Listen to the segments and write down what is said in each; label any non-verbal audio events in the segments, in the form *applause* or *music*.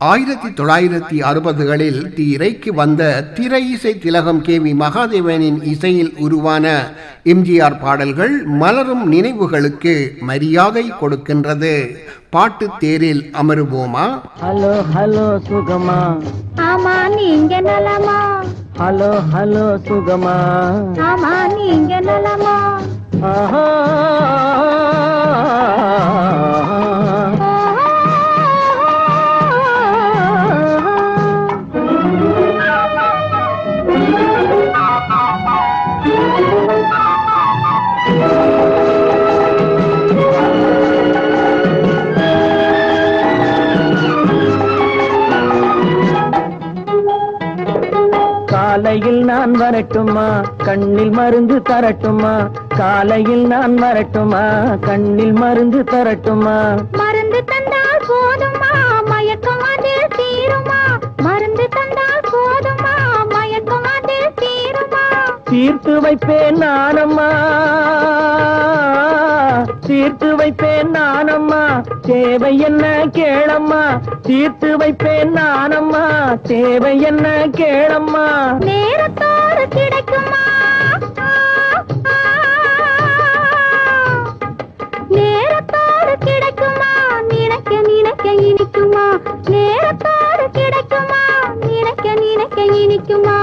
ஆயிரத்தி தொள்ளாயிரத்தி அறுபதுகளில் திரைக்கு வந்த திரை இசை திலகம் கே வி மகாதேவனின் இசையில் உருவான எம்ஜிஆர் பாடல்கள் மலரும் நினைவுகளுக்கு மரியாதை கொடுக்கின்றது. பாட்டு தேரில் அமருவோமா? ஹலோ ஹலோ சுகமா? ஆமா நீங்க நலமா? ஹலோ ஹலோ சுகமா? ஆமா நீங்க நலமா? ஆஹா. காலையில் நான் வரட்டுமா? கண்ணில் மருந்து தரட்டுமா? காலையில் நான் வரட்டுமா? கண்ணில் மருந்து தரட்டுமா? மருந்து தந்தால் போதுமா? மயக்கம் அதில் தீருமா? மருந்து தந்தால் போதுமா? மயக்கம் அதில் தீருமா? தீர்த்து வைப்பேன் நானம்மா. தீர்த்து வைப்பேன் நானம்மா. தேவை என்ன கேளம்மா. தீர்த்து வைப்பேன் நானம்மா. தேவை என்ன கேளம்மா. நேரத்தோடு கிடைக்குமா? நேரத்தோடு கிடைக்குமா? நினைக்க நினைக்க இனிக்குமா? நேரத்தோடு கிடைக்குமா? நினைக்க நினைக்க இனிக்குமா?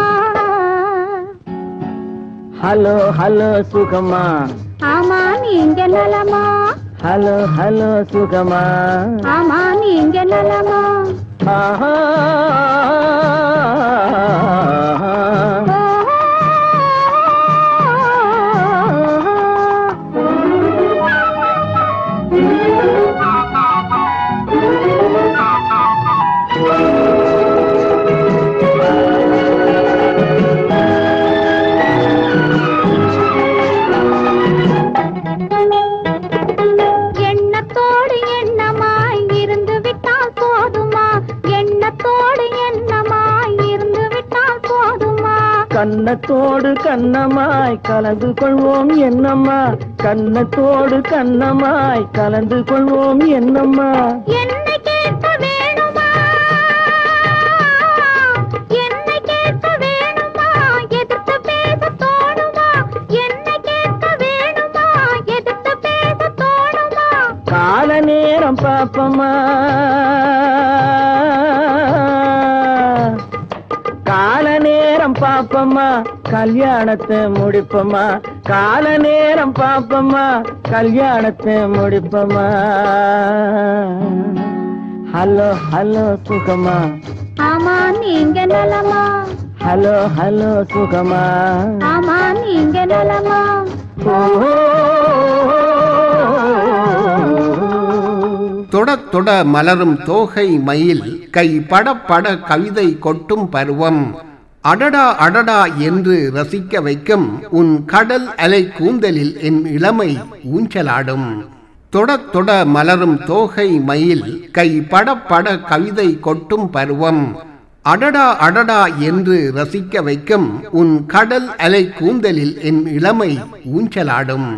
ஹலோ ஹலோ சுகமா ஆமா. நீங்க நலமா? ஹலோ ஹலோ சுகமா? ஆமா நீங்க நலமா? ஆஹா. கன்னத்தோடு கண்ணமாய் கலந்து கொள்வோம் என்னம்மா. கன்னத்தோடு கண்ணமாய் கலந்து கொள்வோம் என்னம்மா. என்னை கேட்க வேணுமா? கல்யாணத்தை முடிப்பமா? கால நேரம் பாப்பமா? கல்யாணத்தை முடிப்பமா? ஹலோ ஹலோ சுகமா? ஆமா நீங்க நலமா? ஹலோ ஹலோ சுகமா? ஆமா நீங்க நலமா? தொட தொட மலரும் தோகை மயில் கை பட பட கவிதை கொட்டும் பருவம். அடடா அடடா என்று ரசிக்க வைக்கும் உன் கடல் அலை கூந்தலில் என் இளமை ஊஞ்சலாடும். தொட தொட மலரும் தோகை மயில் கை பட பட கவிதை கொட்டும் பருவம். அடடா அடடா என்று ரசிக்க வைக்கும் உன் கடல் அலை கூந்தலில் என் இளமை ஊஞ்சலாடும்.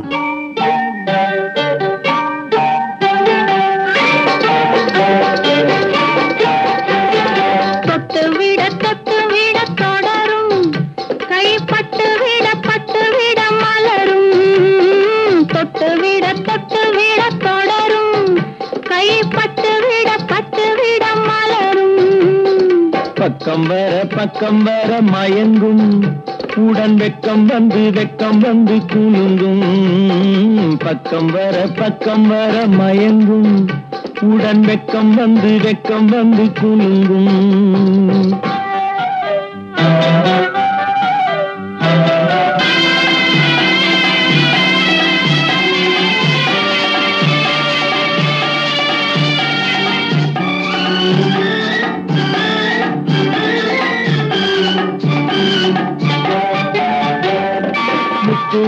பக்கம் வர பக்கம் வர மயங்கும். உடன் வெக்கம் வந்து வெக்கம் வந்து குலுங்கும். பக்கம் வர பக்கம் வர மயங்கும். உடன் வெக்கம் வந்து வெக்கம் வந்து குலுங்கும். Thank you.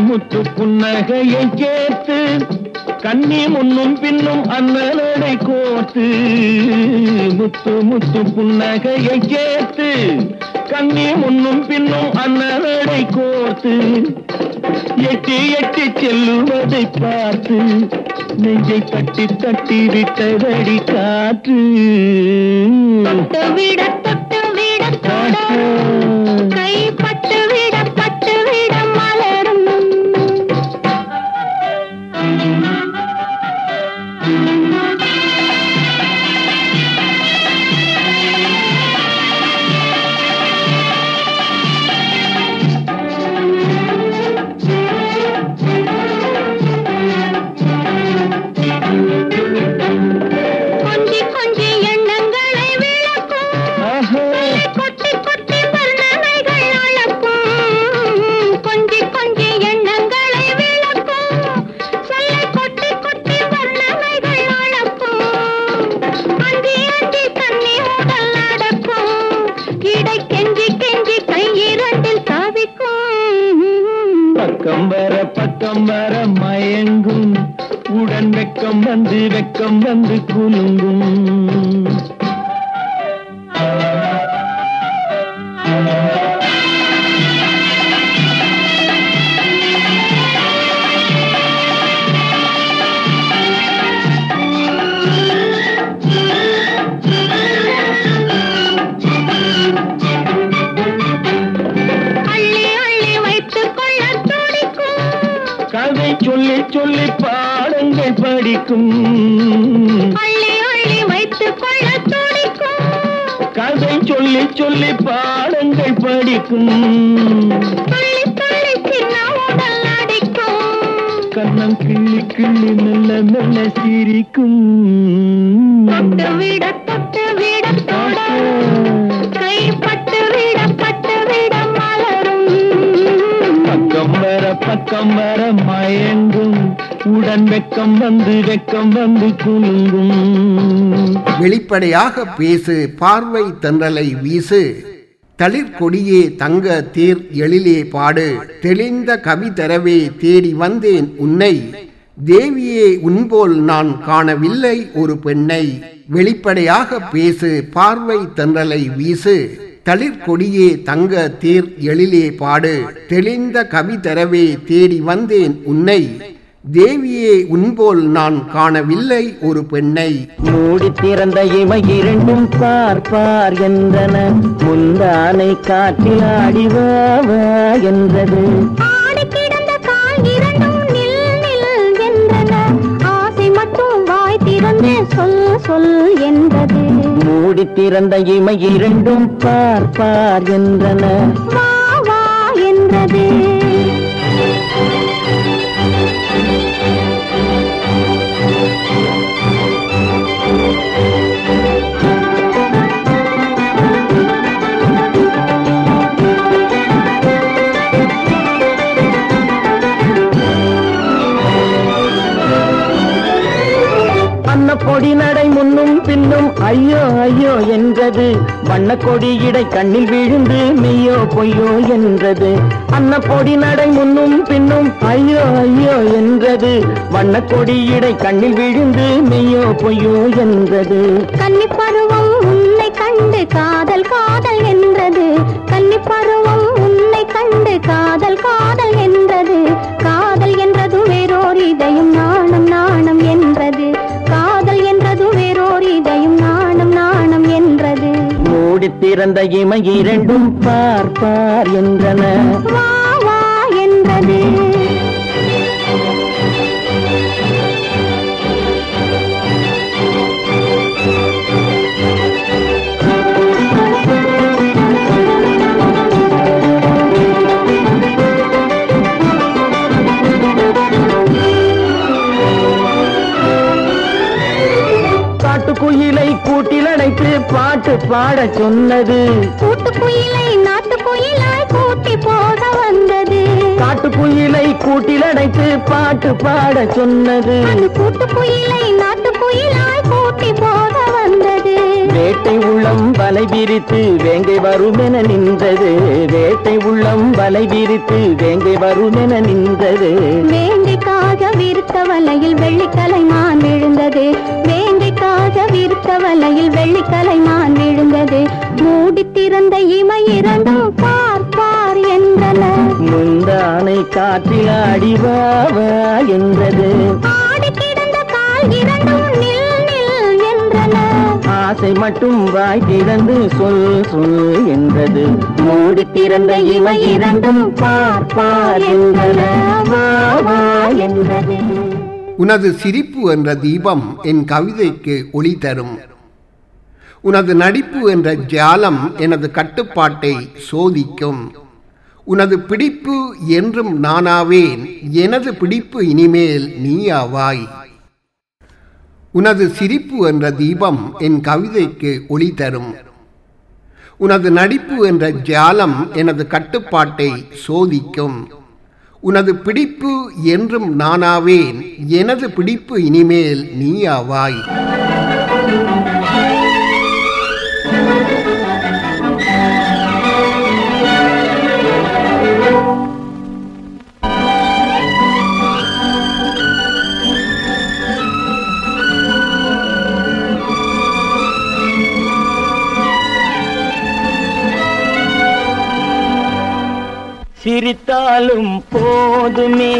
முத்து புன்னகையை கேட்டு கண்ணி முன்னும் பின்னும் அண்ணலடை கோர்த்து. முத்து முத்து புன்னகையை கேட்டு கண்ணி முன்னும் பின்னும் அண்ணலடை கோர்த்து. எட்டி எட்டி செல்லுவதை பார்த்து நெஞ்சை தட்டி தட்டி விட்டதடி காற்று. தொட்டு விட தொட்டு விட கை சொல்லி சொல்லி பாடங்கள் படிக்கும். கதை சொல்லி சொல்லி பாடங்கள் படிக்கும். கண்ணம் கிள்ளி கிள்ளி மெல்ல மெல்ல சிரிக்கும். விட தொட்டு விட தொடரும். பக்கம் வர மயங்கும். உடன் வெக்கம் வந்து வெக்கம் வந்து குலுங்கும். வெளிப்படையாக பேசு பார்வை தென்றலை வீசு. தளிர்கொடியே தங்க தேர் எழிலே பாடு. தெளிந்த கவி தரவே தேடி வந்தேன் உன்னை. தேவியே உன்போல் நான் காணவில்லை ஒரு பெண்ணை. வெளிப்படையாக பேசு பார்வை தென்றலை வீசு. தளிர்கொடியே தங்க தேர் எழிலே பாடு. தெளிந்த கவி தரவே தேடி வந்தேன் உன்னை. தேவியே உன்போல் நான் காணவில்லை ஒரு பெண்ணை. மூடி திறந்த இமை இரண்டும் பார் பார் என்றன. முந்தானை காற்றில் ஆடிவாவா என்றது. ஆடி கிடந்த கால் இரண்டும் நில் நில் என்றன ஆசை மட்டும் வாய் திறந்து சொல் சொல் என்றது. மூடி திறந்த இமை இரண்டும் பார் பார் என்றன வா என்றது. கொடி நடை முன்னும் பின்னும் ஐயோ ஐயோ என்றது. வண்ண கொடி இடை கண்ணில் விழுந்து மெய்யோ பொய்யோ என்றது. அன்ன பொடி நடை முன்னும் பின்னும் ஐயோ ஐயோ என்றது. வண்ண கொடி இடை கண்ணில் விழுந்து மெய்யோ பொய்யோ என்றது. கன்னி பருவம் உன்னை கண்டு காதல் காதல் என்றது. கன்னி பருவம் உன்னை கண்டு காதல் காதல் என்றது. காதல் என்றது வேறோர் இதயம் நான் திறந்த இமை இரண்டும் பார் பார் என்றன வா என்றது பாடச் சொன்னது. கூட்டு குயிலை நாட்டு குயிலாய் கூட்டி போக வந்தது. காட்டுக்குயிலை கூட்டில் அடைத்து பாட்டு பாடச் சொன்னது. கூட்டு குயிலை நாட்டு குயிலாய் கூட்டி போக வந்தது. வேட்டை உள்ளம் வலை விரித்து வேங்கை வருமென நின்றது. வேட்டை உள்ளம் வலை விரித்து வேங்கை வருமென நின்றது. வேங்கைக்காக விருத்த வலையில் வெள்ளிக்கலைமான் விழுந்தது வேங்கைக்காக வலையில் வெள்ளிக்கலைமான் விழுந்தது. மூடி திறந்த இமை இரண்டும் பார் பார் என்றன. முந்தானை காற்றில் அடிவாவா என்றது. ஆடி கிடந்த இரண்டும் நில் நில் என்றன ஆசை மட்டும் வாய் திறந்து சொல் சொல் என்றது. மூடி திறந்த இவை இரண்டும் பார் பார் என்றன. வா வா என்றது. உனது சிரிப்பு என்ற தீபம் என் கவிதைக்கு ஒளி தரும். உனது நடிப்பு என்ற ஜாலம் எனது கட்டுப்பாட்டை சோதிக்கும். உனது பிடிப்பு என்றும் நானாவேன் எனது பிடிப்பு இனிமேல் நீயாவாய். உனது சிரிப்பு என்ற தீபம் என் கவிதைக்கு ஒளி தரும். உனது நடிப்பு என்ற ஜாலம் எனது கட்டுப்பாட்டை சோதிக்கும். உனது பிடிப்பு என்றும் நானாவேன் எனது பிடிப்பு இனிமேல் நீயாவாய். சிரித்தாலும் போதுமே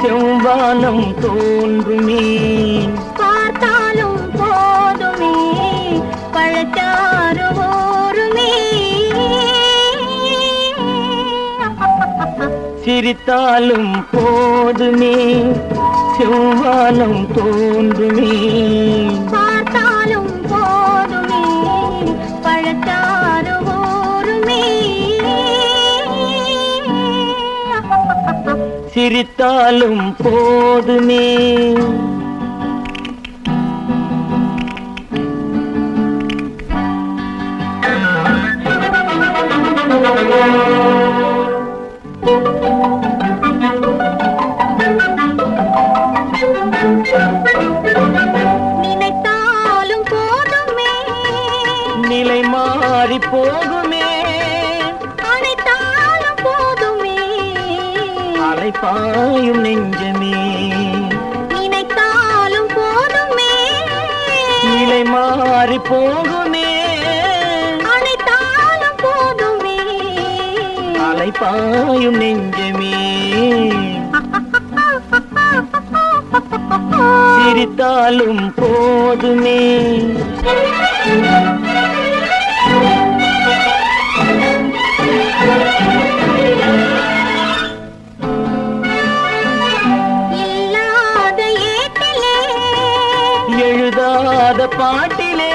செவ்வானம் தோன்றுமே. பார்த்தாலும் போதுமே பழச்சாறு ஊருமே சிரித்தாலும் போதுமே செவ்வானம் தோன்றுமே. பார்த்தாலும் போதுமே பழச்சாறு சிரித்தாலும் போதுமே you. அலைப்பாயும் நெஞ்சமே. நினைத்தாலும் போதுமே. நிலை மாறி போகுமே. அனைத்தாலும் போதுமே. அலைப்பாயும் நெஞ்சமே. *laughs* சிரித்தாலும் போதுமே. பாட்டிலே.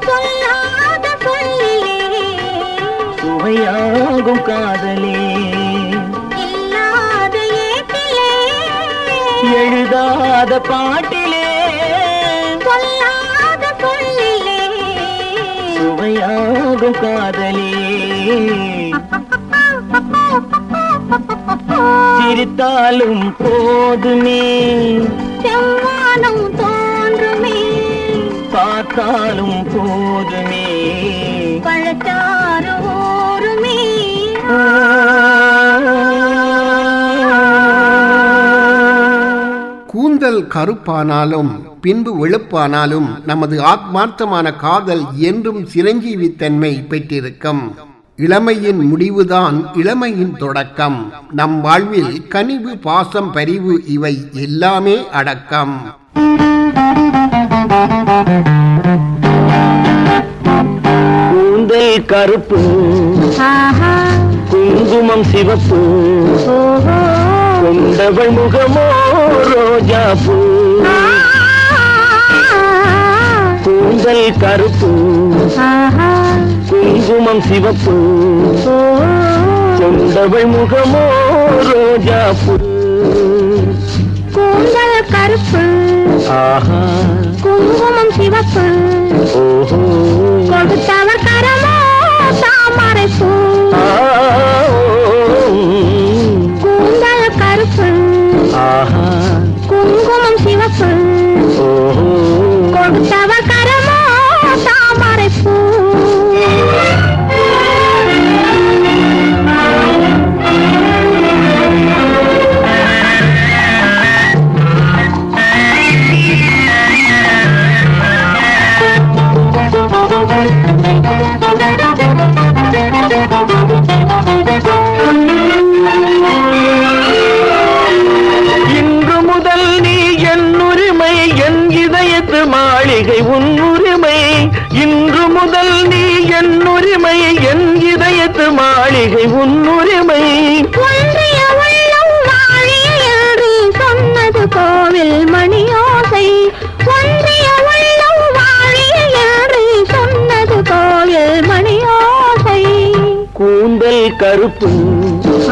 சொல்லாத சொல்லிலே சுவையாகும் காதலே. இல்லாத ஏட்டிலே. எழுதாத பாட்டிலே. சொல்லாத சொல்லிலே சுவையாகும் காதலே. *laughs* சிரித்தாலும் போதுமே. செவ்வானம் தோன்றுமே பார்த்தாலும் போதுமே. பழச்சாறு ஊருமே கூந்தல் கருப்பானாலும் பின்பு வெளுப்பானாலும் நமது ஆத்மார்த்தமான காதல் என்றும் சிரஞ்சீவித்தன்மை பெற்றிருக்கும். இளமையின் முடிவுதான் இளமையின் தொடக்கம். நம் வாழ்வில் கனிவு பாசம் பரிவு இவை எல்லாமே அடக்கம். கூந்தல் கருப்பு குங்குமம் சிவப்பு கொண்டவள் முகமோ ரோஜா பூ. கூந்தல் கருப்பு குங்குமம் சிவப்பு கொண்டவள் முகமோ ரோஜா பூ. கூந்தல் கருப்பு. ஆஹா. குங்குமம் சிவப்பு. ஓஹோ. கொடுத்தவர் கரமோ தாமரை பூ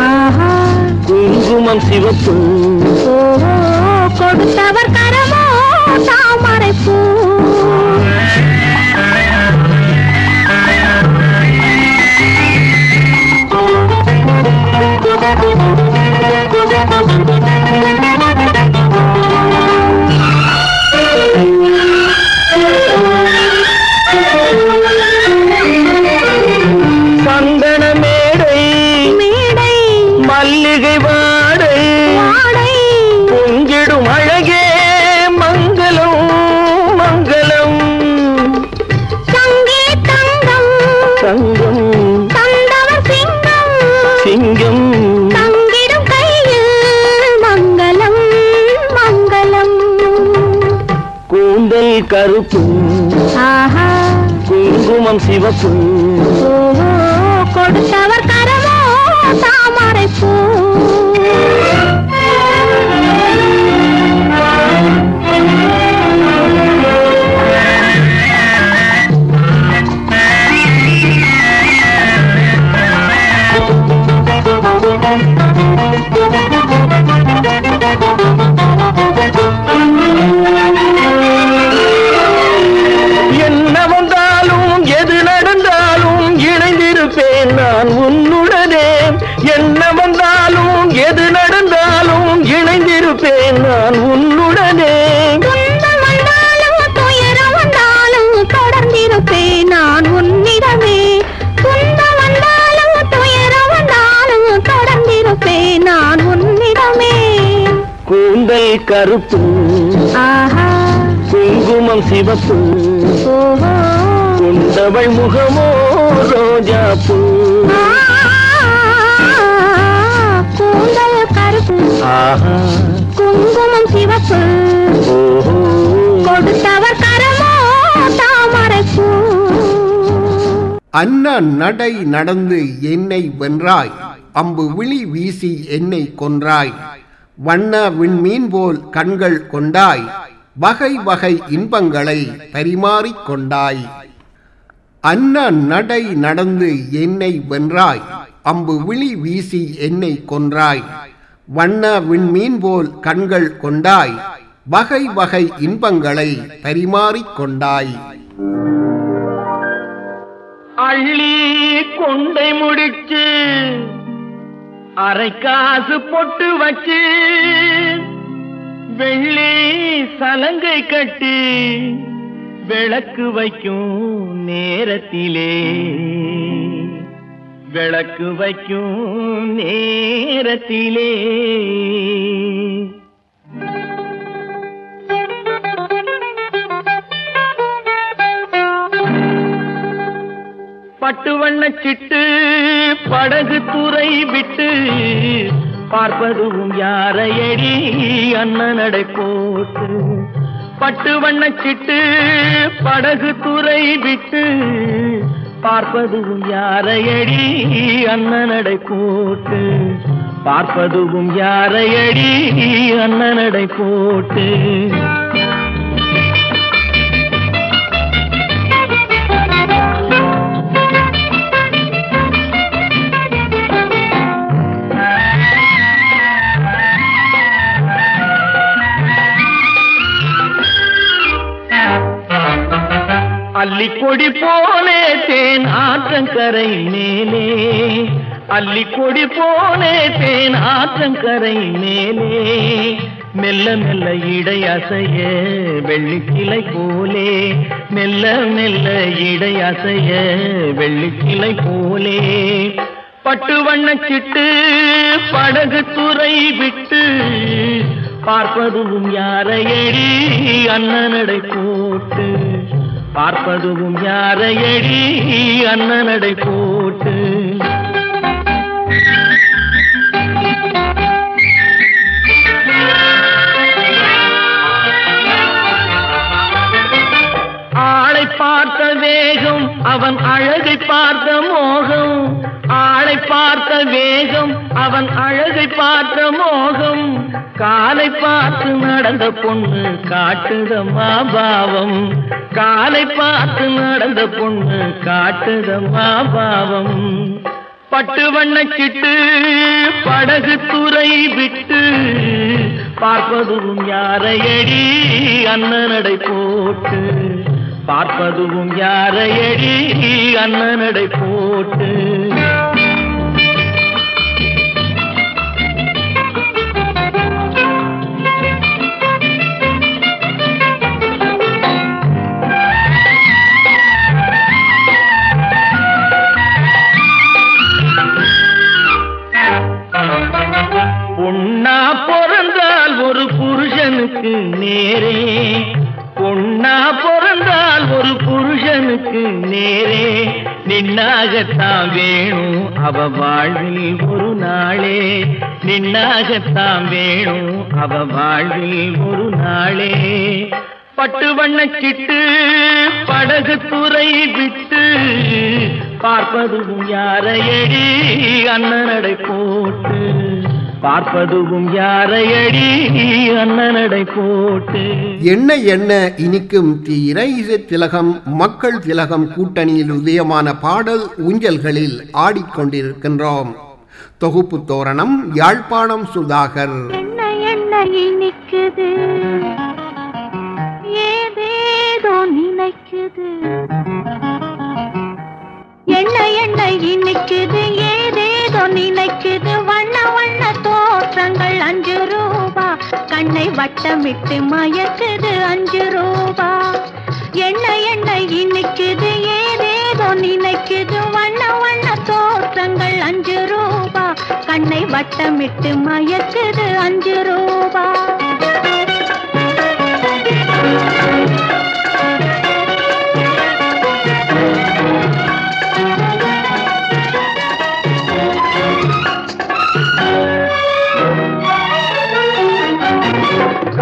ஆஹா. குங்குமம் சிவப்பு ஓஹோ கொடுத்தவர் கூந்தல் கருப்பு ஆஹா. குங்குமம் சிவப்பு ஓஹோ. கொண்டவள் முகமோ ரோஜா பூ. ஆ, கூந்தல் கருப்பு. ஆஹா. குங்குமம் சிவப்பு. ஓஹோ. கொடுத்தவர் கரமோ தாமரை பூ. அன்ன நடை நடந்து என்னை வென்றாய். அம்பு விழி வீசி என்னை கொன்றாய். வண்ண விண்மீன் போல் கண்கள் கொண்டாய் வகை வகை இன்பங்களை பரிமாறிக் கொண்டாய். அன்ன நடை நடந்து என்னை வென்றாய் அம்பு விழி வீசி என்னை கொன்றாய். வண்ண விண்மீன் போல் கண்கள் கொண்டாய் வகை வகை இன்பங்களை பரிமாறிக் கொண்டாய். அள்ளி கொண்டை முடிச்சு அரை காசு பொட்டு வச்சு வெள்ளி சலங்கை கட்டி விளக்கு வைக்கும் நேரத்திலே. விளக்கு வைக்கும் நேரத்திலே. பட்டு வண்ண சிட்டு படகு துறை விட்டு பார்ப்பதும் யாரையடி அண்ணன் நடை போட்டு. பட்டு வண்ண சிட்டு படகு துறை விட்டு பார்ப்பதும் யாரையடி அண்ணன் நடை போட்டு. பார்ப்பதும் யாரையடி அண்ணன் நடை போட்டு. அள்ளிக்கொடி போனே தேன் ஆற்றங்கரை மேலே. அள்ளிக்கொடி போனே தேன் ஆற்றங்கரை மேலே. மெல்ல மெல்ல இடை அசைய வெள்ளிக்கிளை போலே. மெல்ல மெல்ல இடை அசைய வெள்ளிக்கிளை போலே. பட்டு வண்ணச் சிட்டு படகு துறை விட்டு பார்ப்பதும் யாரையடி அண்ணனடை போட்டு. பார்ப்பதும் யாரையடி அண்ணனடை போட்டு. ஆளை பார்த்த வேகம் அவன் அழகை பார்த்த மோகம். ஆளை பார்த்த வேகம் அவன் அழகை பார்த்த மோகம். காலை பார்த்து நடந்த பொண்ணு காட்டுதம்மா பாவம். காலை பார்த்து நடந்த பொண்ணு காட்டுதம்மா பாவம். பட்டு வண்ணச்சிட்டு படகு துறை விட்டு பார்ப்பதும் யாரையடி அண்ணனடை போட்டு. பார்ப்பதும் யாரையடி அண்ணனடை போட்டு. ஒரு புருஷனுக்கு நேரே. பொண்ணா பிறந்தால் ஒரு புருஷனுக்கு நேரே. நின்னாகத்தான் வேணும் அவ வாழ்வில் ஒரு நாளே. நின்னாகத்தான் வேணும் அவ வாழ்வில் ஒரு நாளே. பட்டு வண்ணச்சிட்டு படகு துறை விட்டு பார்ப்பதும் யாரையடி அண்ணனடை போட்டு. பார்ப்பதும் யாரையடி? அண்ணனடை போட்டு. எண்ண எண்ண இனிக்கும் தி இறைச திலகம் மக்கள் திலகம் கூட்டணியில் உதயமான பாடல் ஊஞ்சல்களில் ஆடிக்கொண்டிருக்கின்றோம். தொகுப்பு தோரணம் யாழ்ப்பாணம் சுதாகர். என்ன என்ன இனிக்குது? ஏதேதோ நினைக்குது. என்ன என்ன இனிக்குது? ஏதேதோ நினைக்குது. என்னை வட்டமிட்டு மயக்குது அஞ்சு ரூபா. என்ன என்ன இன்னைக்குது ஏதேதோ நினைக்குது. வண்ண வண்ண தோற்றங்கள் அஞ்சு ரூபா. கண்ணை வட்டமிட்டு மயக்குது அஞ்சு ரூபா.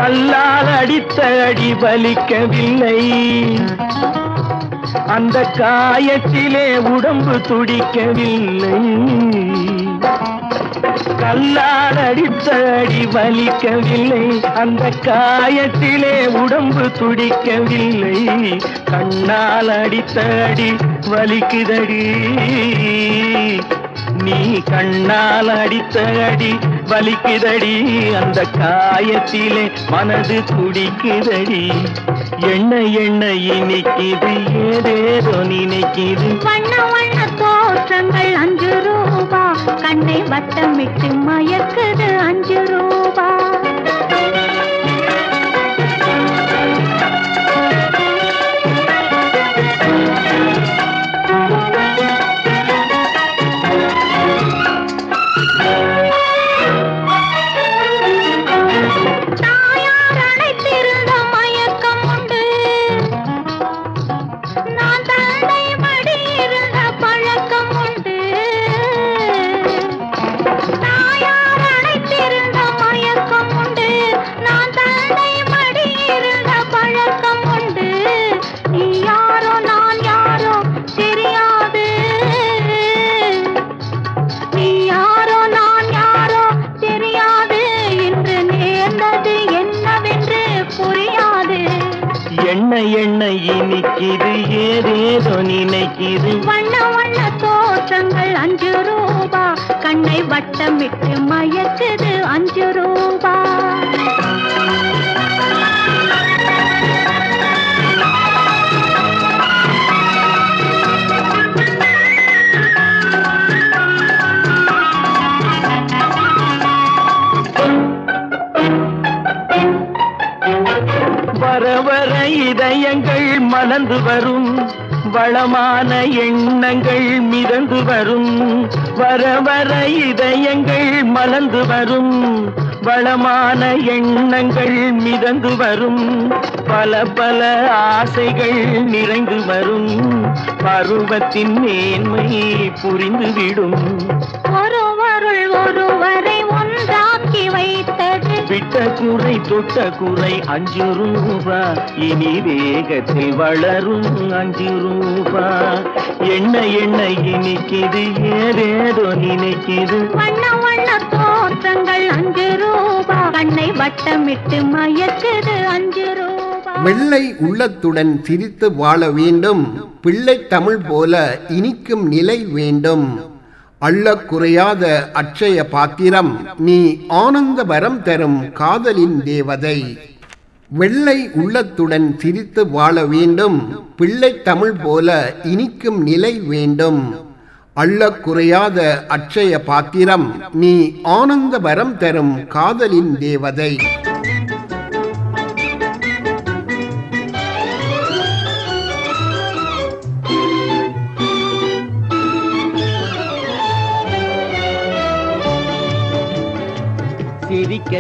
கல்லால் அடித்த அடி பலிக்கவில்லை அந்த காயத்திலே உடம்பு துடிக்கவில்லை. கல்லால் அடித்த அடி வலிக்கவில்லை. அந்த காயத்திலே உடம்பு துடிக்கவில்லை. கண்ணால் அடித்த அடி வலிக்குதடி. நீ கண்ணால் அடித்த அடி வலிக்குதடி அந்த காயத்திலே மனது துடிக்குதடி. எண்ண எண்ண இனிக்குது ஏதேதோ நினைக்குது. வண்ண வண்ண தோற்றங்கள் அஞ்சு ரூபா கண்ணை வட்டமிட்டு மயக்குது அஞ்சு ரூபா. வரவர இதயங்கள் மலர்ந்து வரும். வளமான எண்ணங்கள் மிதந்து வரும். வரவர இதயங்கள் மலர்ந்து வரும். வளமான எண்ணங்கள் மிதந்து வரும். பல பல ஆசைகள் நிறைந்து வரும். பருவத்தின் மேன்மை புரிந்துவிடும். ஒருவருள் ஒருவரை விட்ட குறை தொட்ட குறை அஞ்சு ரூபா. இனி வேகத்தில் வளரும் அஞ்சு ரூபா. எண்ண எண்ண இனிக்குது ஏதேதோ நினைக்குது வண்ண வண்ண தோற்றங்கள் அஞ்சு ரூபா. கண்ணை வட்டமிட்டு மயக்குது அஞ்சு ரூபா. வெள்ளை உள்ளத்துடன் சிரித்து வாழ வேண்டும். பிள்ளை தமிழ் போல இனிக்கும் நிலை வேண்டும். அள்ள குறையாத அட்சய பாத்திரம் நீ ஆனந்த வரம் தரும் காதலின் தேவதை. வெள்ளை உள்ளத்துடன் சிரித்து வாழ வேண்டும். பிள்ளை தமிழ் போல இனிக்கும் நிலை வேண்டும். அள்ள குறையாத அட்சய பாத்திரம் நீ ஆனந்த வரம் தரும் காதலின் தேவதை.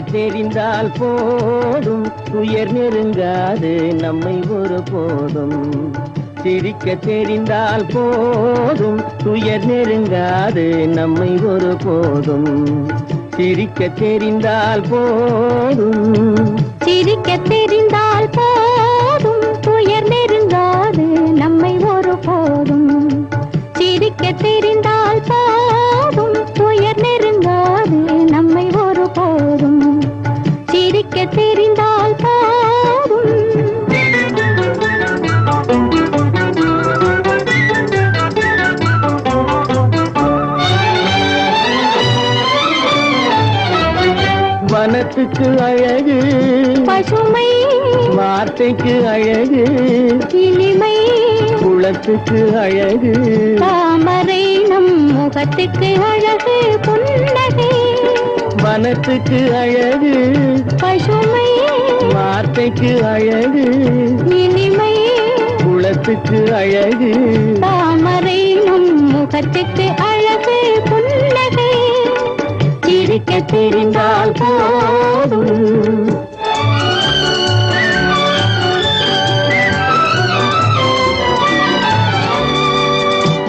தெரிந்தால் போதும். உயர் நெருங்காது நம்மை ஒரு போதும். சிரிக்க தெரிந்தால் போதும். துயர் நெருங்காது நம்மை ஒரு போதும். சிரிக்க தெரிந்தால் போதும். சிரிக்க தெரிந்தால் போதும். துயர் நெருங்காது நம்மை ஒரு போதும். சிரிக்க தெரி வனத்துக்கு அழகு. பசுமை. வார்த்தைக்கு அழகு. இனிமை. குளத்துக்கு அழகு. தாமரை நம் முகத்துக்கு அழகு புன்னகை. வனத்துக்கு அழகு. பசுமை. வார்த்தைக்கு அழகு. இனிமை. குளத்துக்கு அழகு. தாமரை நம் முகத்துக்கு அழகு சிரிக்க தெரிந்தால் போதும்.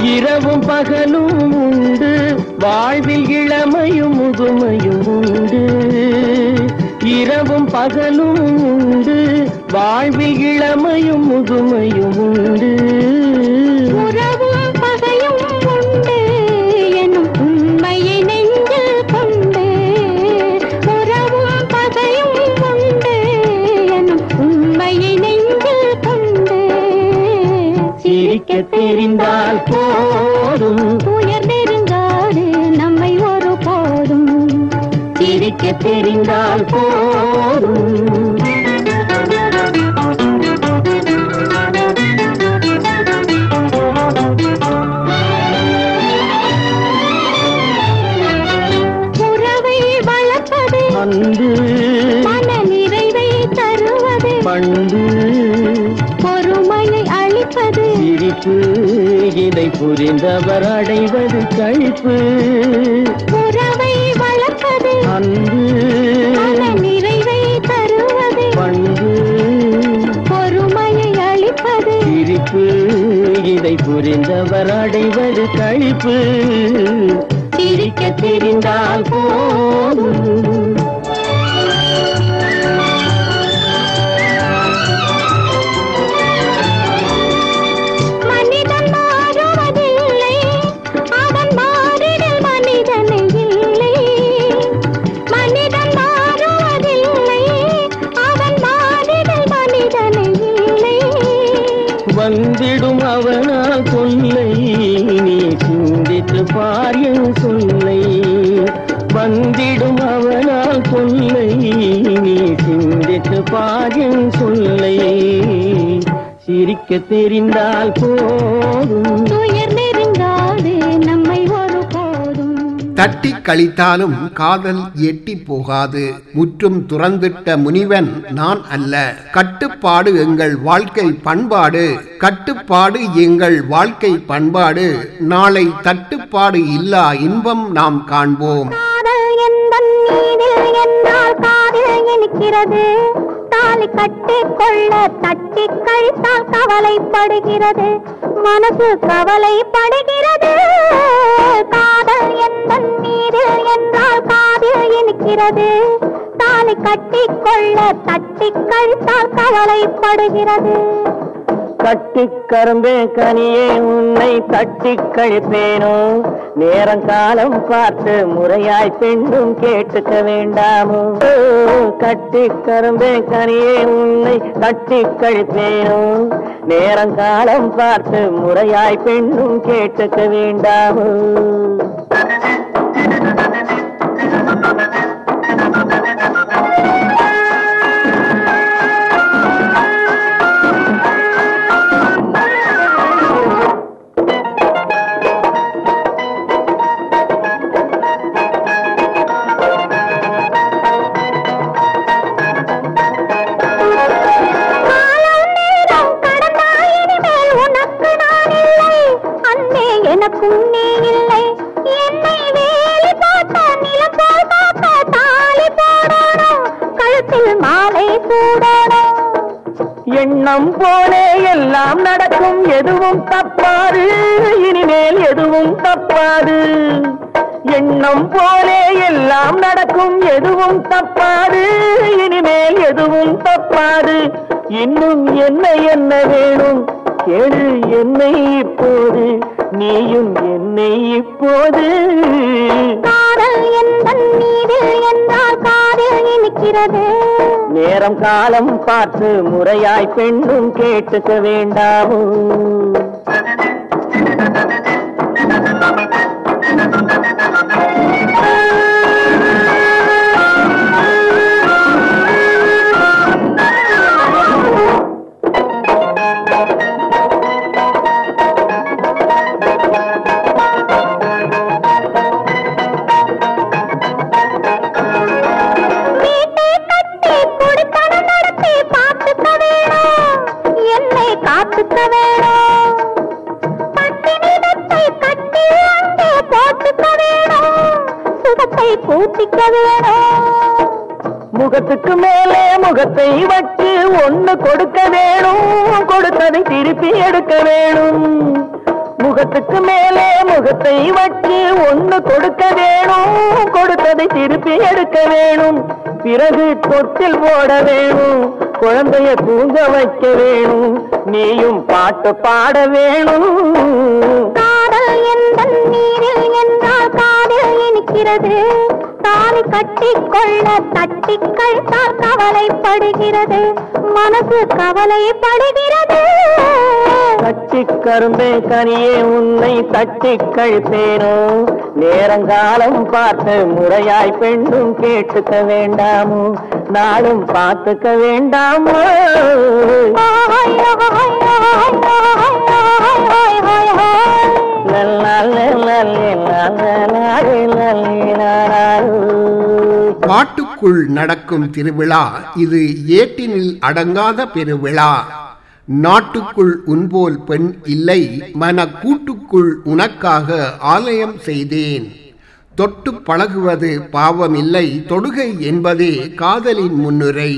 இரவும் பகலும் உண்டு வாழ்வில் இளமையும் முதுமையும் உண்டு. இரவும் பகலும் உண்டு வாழ்வில் இளமையும் முதுமையும் உண்டு. போதும். துயர் நெருங்காது நம்மை ஒரு போதும். சிரிக்க தெரிந்தால் போதும். சிரிப்பு இதை புரிந்தவர் அடைவது கழிப்பு உறவை வளர்ப்பது அன்பு நிறைவை தருவது பண்பு. பொறுமையை அளிப்பது. சிரிப்பு இதை புரிந்தவர் அடைவது கழிப்பு சிரிக்க தெரிந்தால் போதும். சிரிக்க தெரிந்தால் போதும். துயர் நெருங்காது நம்மை ஒரு போதும். தட்டி கழித்தாலும் காதல் எட்டி போகாது. முற்றும் துறந்திட்ட முனிவன் நான் அல்ல. கட்டுப்பாடு எங்கள் வாழ்க்கை பண்பாடு. கட்டுப்பாடு எங்கள் வாழ்க்கை பண்பாடு. நாளை தட்டுப்பாடு இல்லா இன்பம் நாம் காண்போம். காதல் என்னால் காதில் இனிக்கிறது தாலி கட்டி கொள்ள தட்டி கழித்தால் கவலைப்படுகிறது. மனசு கவலைப்படுகிறது. காதல் எந்தன் மீதில் என்றால் காதில் இனிக்கிறது தாலி கட்டிக்கொள்ள தட்டி கழித்தால் கவலைப்படுகிறது. கட்டி கரும்பே கனியே உன்னை தட்டி கழிப்பேனோ? நேரம் காலம் பார்த்து முறையாய் பெண்ணும் கேட்டுக்க வேண்டாமோ? கட்டி கரும்பே கனியே உன்னை தட்டி கழிப்பேனோ? நேரம் காலம் பார்த்து முறையாய் பெண்ணும் கேட்டுக்க வேண்டாமோ? எண்ணம் போலே எல்லாம் நடக்கும். எதுவும் தப்பாது. இனிமேல் எதுவும் தப்பாது. எண்ணம் போலே எல்லாம் நடக்கும். எதுவும் தப்பாது. இனிமேல் எதுவும் தப்பாது. இன்னும் என்ன என்ன வேணும்? கேளு என்னை இப்போது. நீயும் என்னை இப்போது. காதல் எந்தன் மீதில் என்றால் இனிக்கிறது நேரம் காலம் பார்த்து முறையாய் பெண்ணும் கேட்டுக்க வேண்டாமோ கூட்டிக்க வேணும் முகத்துக்கு மேலே முகத்தை வச்சு ஒண்ணு கொடுக்க வேணும். கொடுத்ததை திருப்பி எடுக்க வேணும். முகத்துக்கு மேலே முகத்தை வச்சு ஒண்ணு கொடுக்க வேணும். கொடுத்ததை திருப்பி எடுக்க வேணும். பிறகு தொட்டில் போட வேணும். குழந்தைய தூங்க வைக்க வேணும். நீயும் பாட்டு பாட வேணும். காதல் எந்த நீரில் என்றால் காதல் இனிக்கிறது. தாலி கட்டிக்கொள்ள தட்டி கழித்தால் கவலைப்படுகிறது மனசு கவலைப்படுகிறது கட்டி கரும்பே கனியே உன்னை தட்டி கழிப்பேனோ நேரங்காலம் பார்த்து முறையாய் பெண்ணும் கேட்டுக்க வேண்டாமோ நாளும் பார்த்துக்க வேண்டாமோ லல்லா லல்லா லல்லா லல்லா லல்லா. காட்டுக்குள் நடக்கும் திருவிழா இது ஏட்டினில் அடங்காத பெருவிழா. நாட்டுக்குள் உன்போல் பெண் இல்லை மன கூட்டுக்குள் உனக்காக ஆலயம் செய்தேன். தொட்டு பழகுவது பாவமில்லை தொடுகை என்பதே காதலின் முன்னுரை.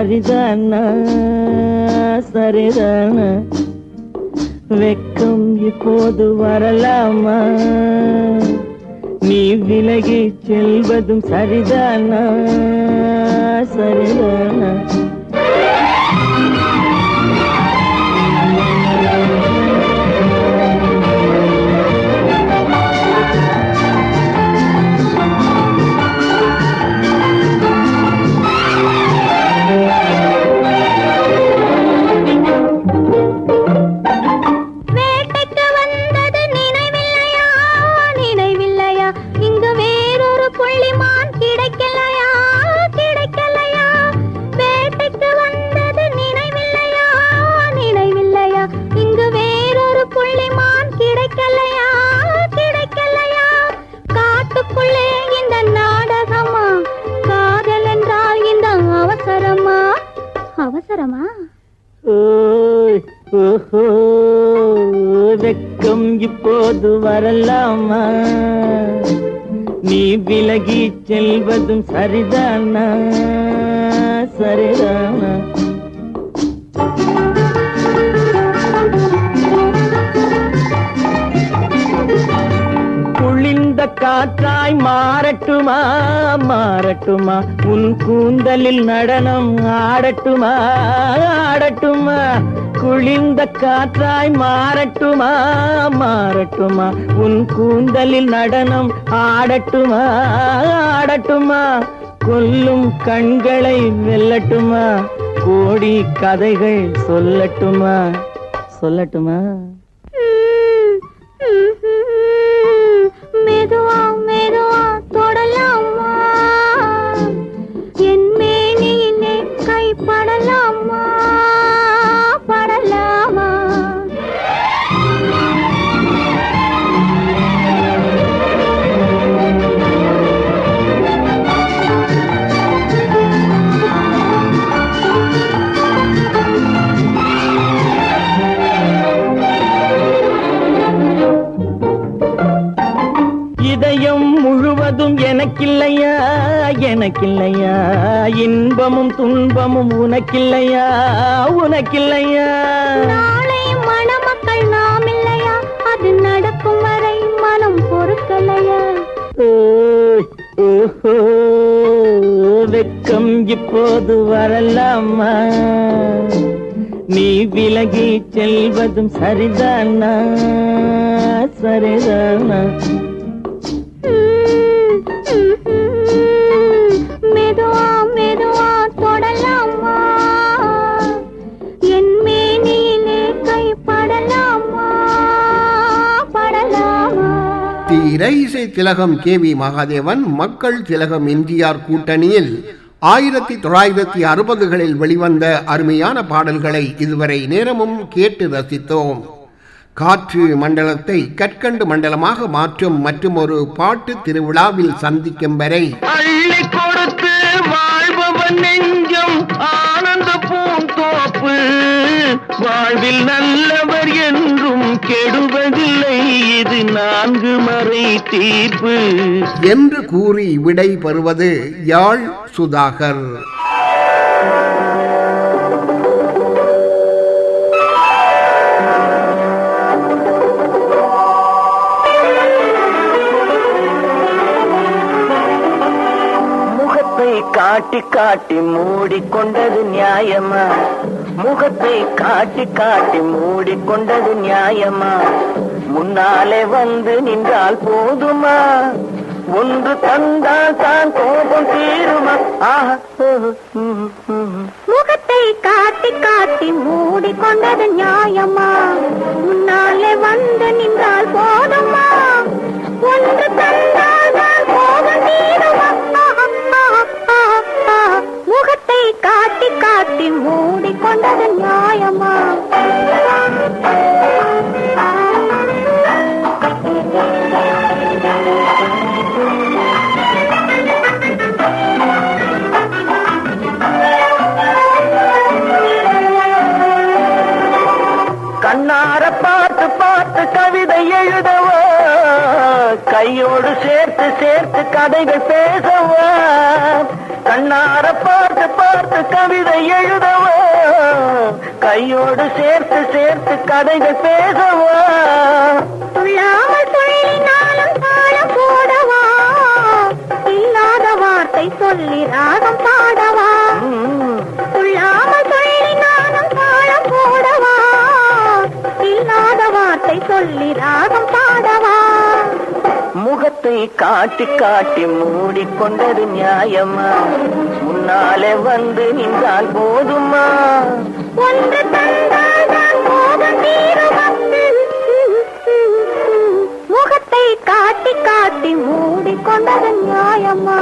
சரிதானா சரிதானா. வெக்கம் இப்போது வரலாமா? நீ விலகி செல்வதும் சரிதானா சரிதானா? செல்வதும் சரிதானா? சரிதானா? குளிர்ந்த காற்றாய் மாறட்டுமா? மாறட்டுமா? உன் கூந்தலில் நடனம் ஆடட்டுமா? ஆடட்டுமா? குளிர்ந்த காற்றாய் மாறட்டுமா? மாறட்டுமா? உன் கூந்தலில் நடனம் ஆடட்டுமா ஆடட்டுமா கொல்லும் கண்களை வெல்லட்டுமா கோடி கதைகள் சொல்லட்டுமா சொல்லட்டுமா மெதுவா எனக்கில்லையா இன்பமும் துன்பமும் உனக்கில்லையா? உனக்கில்லையா? நாளை மணமக்கள் நாம் இல்லையா? அது நடக்கும் வரை மனம் பொறுக்கலையா? வெக்கம் இப்போது வரலாமா? நீ விலகி செல்வதும் சரிதானா? சரிதானா? திரை இசை திலகம் கே வி மகாதேவன் மக்கள் திலகம் எம்ஜிஆர் கூட்டணியில் ஆயிரத்தி தொள்ளாயிரத்தி அறுபதுகளில் வெளிவந்த அருமையான பாடல்களை இதுவரை நேரமும் கேட்டு ரசித்தோம். காற்று மண்டலத்தை கற்கண்டு மண்டலமாக மாற்றும் மற்றும் ஒரு பாட்டு திருவிழாவில் சந்திக்கும் வரை நெஞ்சம் ஆனந்த பூந்தோப்பு. வாழ்வில் நல்லவர் என்றும் கெடுவதில்லை. இது நான்கு மறை தீர்ப்பு. என்று கூறி விடை பெறுவது யாழ் சுதாகர். முகத்தை காட்டி காட்டி மூடிக்கொண்டது நியாயமா? முகத்தை காட்டி காட்டி மூடிக்கொண்டது நியாயமா? முன்னாலே வந்து நின்றால் போதுமா? ஒன்று தந்தால் தான் கோபம் தீருமா? ஆஹா. முகத்தை காட்டி காட்டி மூடிக்கொண்டது நியாயமா? முன்னாலே வந்து நின்றால் போதுமா? ஒன்று தந்தால் கதைகள் பேசவா? துள்ளாமல் துள்ளினாலும் தாளம் போடவா? இல்லாத வார்த்தை சொல்லி ராகம் பாடவா? ம், துள்ளாமல் துள்ளினாலும் தாளம் போடவா? இல்லாத வார்த்தை சொல்லி ராகம் பாடவா? முகத்தை காட்டி காட்டி மூடிக்கொண்டது நியாயமா? முன்னாலே வந்து நின்றால் போதுமா? ஒன்று கட்டி காட்டி மூடிக்கொண்டது நியாயமா?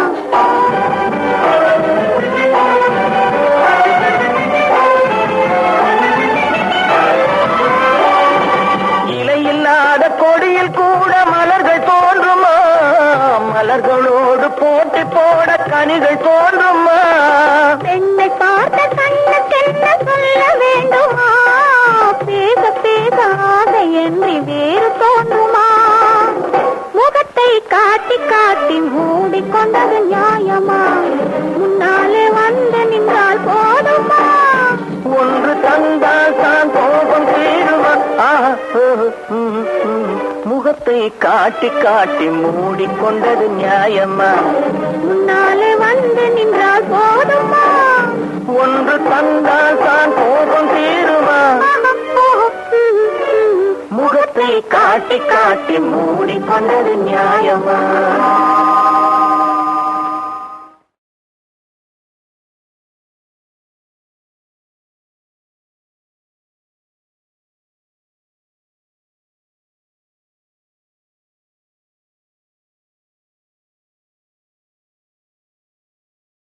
காட்டி காட்டி மூடிக்கொண்டது நியாயமா? முன்னாலே வந்து நின்றால் போதுமா? ஒன்று தந்தால் தான் கோபம் தீருமா? முகத்தை காட்டி காட்டி மூடிக்கொண்டது நியாயமா?